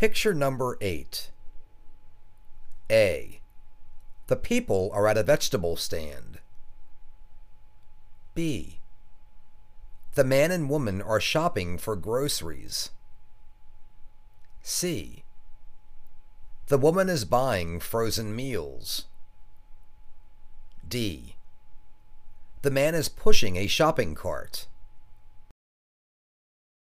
Picture number 8. A. The people are at a vegetable stand. B. The man and woman are shopping for groceries. C. The woman is buying frozen meals. D. The man is pushing a shopping cart.